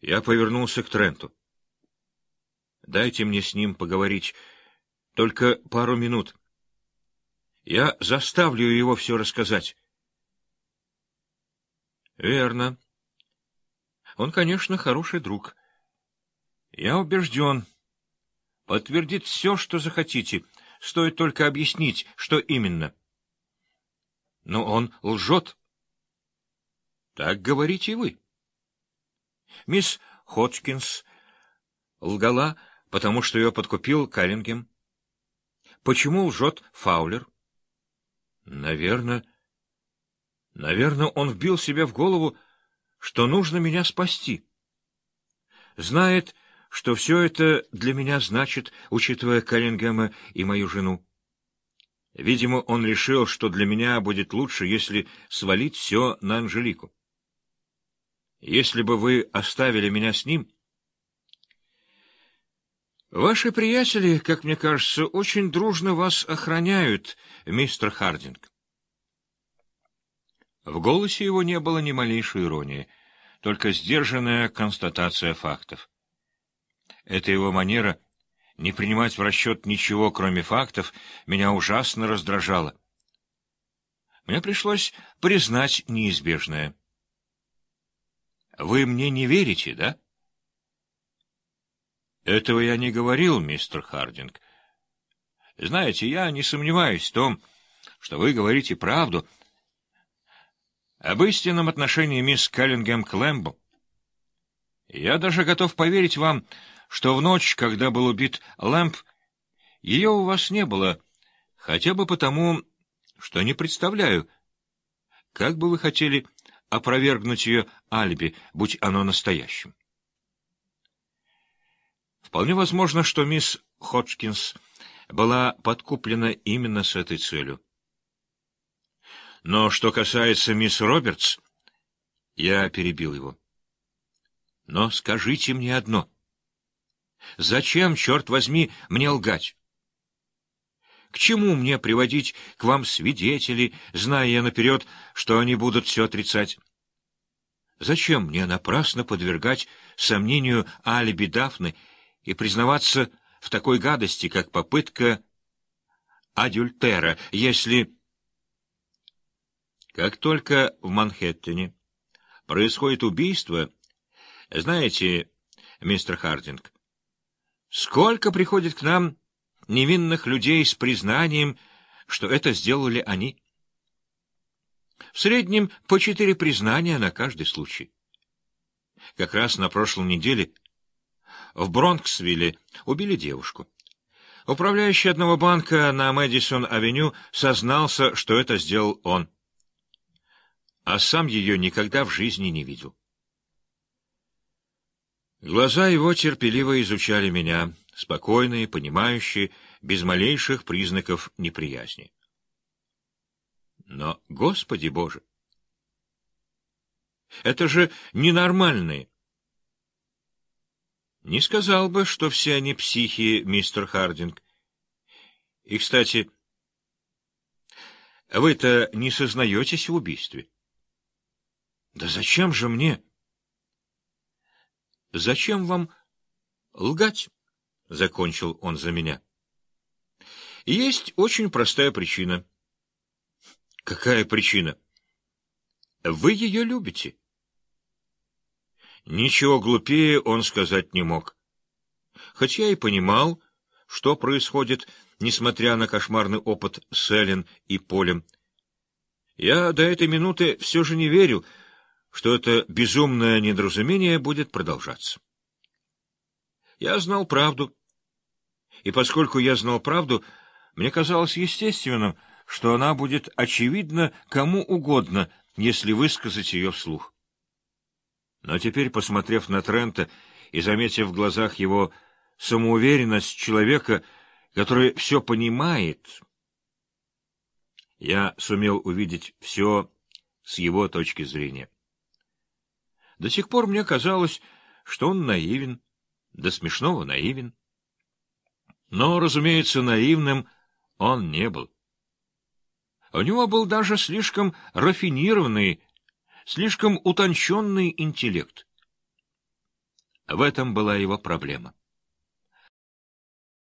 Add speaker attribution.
Speaker 1: Я повернулся к Тренту. «Дайте мне с ним поговорить. Только пару минут. Я заставлю его все рассказать». «Верно. Он, конечно, хороший друг. Я убежден. Подтвердит все, что захотите. Стоит только объяснить, что именно». «Но он лжет». «Так говорите вы». Мисс Ходжкинс лгала, потому что ее подкупил Каллингем. Почему лжет Фаулер? Наверное... Наверное, он вбил себе в голову, что нужно меня спасти. Знает, что все это для меня значит, учитывая Каллингема и мою жену. Видимо, он решил, что для меня будет лучше, если свалить все на Анжелику. Если бы вы оставили меня с ним... Ваши приятели, как мне кажется, очень дружно вас охраняют, мистер Хардинг. В голосе его не было ни малейшей иронии, только сдержанная констатация фактов. Эта его манера не принимать в расчет ничего, кроме фактов, меня ужасно раздражала. Мне пришлось признать неизбежное — вы мне не верите, да? Этого я не говорил, мистер Хардинг. Знаете, я не сомневаюсь в том, что вы говорите правду об истинном отношении мисс Каллингем к Лэмбу. Я даже готов поверить вам, что в ночь, когда был убит Лэмб, ее у вас не было, хотя бы потому, что не представляю, как бы вы хотели опровергнуть ее алиби, будь оно настоящим. Вполне возможно, что мисс Ходжкинс была подкуплена именно с этой целью. Но что касается мисс Робертс, я перебил его. Но скажите мне одно. Зачем, черт возьми, мне лгать? К чему мне приводить к вам свидетелей, зная я наперед, что они будут все отрицать? Зачем мне напрасно подвергать сомнению алиби Дафны и признаваться в такой гадости, как попытка адюльтера, если... Как только в Манхэттене происходит убийство, знаете, мистер Хардинг, сколько приходит к нам невинных людей с признанием, что это сделали они. В среднем по четыре признания на каждый случай. Как раз на прошлой неделе в Бронксвилле убили девушку. Управляющий одного банка на Мэдисон-авеню сознался, что это сделал он. А сам ее никогда в жизни не видел. Глаза его терпеливо изучали меня, спокойные, понимающие, без малейших признаков неприязни. Но, Господи Боже! Это же ненормальные! Не сказал бы, что все они психи, мистер Хардинг. И, кстати, вы-то не сознаетесь в убийстве. Да зачем же мне? Зачем вам лгать? — закончил он за меня. Есть очень простая причина. Какая причина? Вы ее любите. Ничего глупее он сказать не мог. Хотя и понимал, что происходит, несмотря на кошмарный опыт с Эллен и Полем. Я до этой минуты все же не верил, что это безумное недоразумение будет продолжаться. Я знал правду. И поскольку я знал правду, мне казалось естественным, что она будет очевидна кому угодно, если высказать ее вслух. Но теперь, посмотрев на Трента и заметив в глазах его самоуверенность человека, который все понимает, я сумел увидеть все с его точки зрения. До сих пор мне казалось, что он наивен, до смешного наивен. Но, разумеется, наивным он не был. У него был даже слишком рафинированный, слишком утонченный интеллект. В этом была его проблема.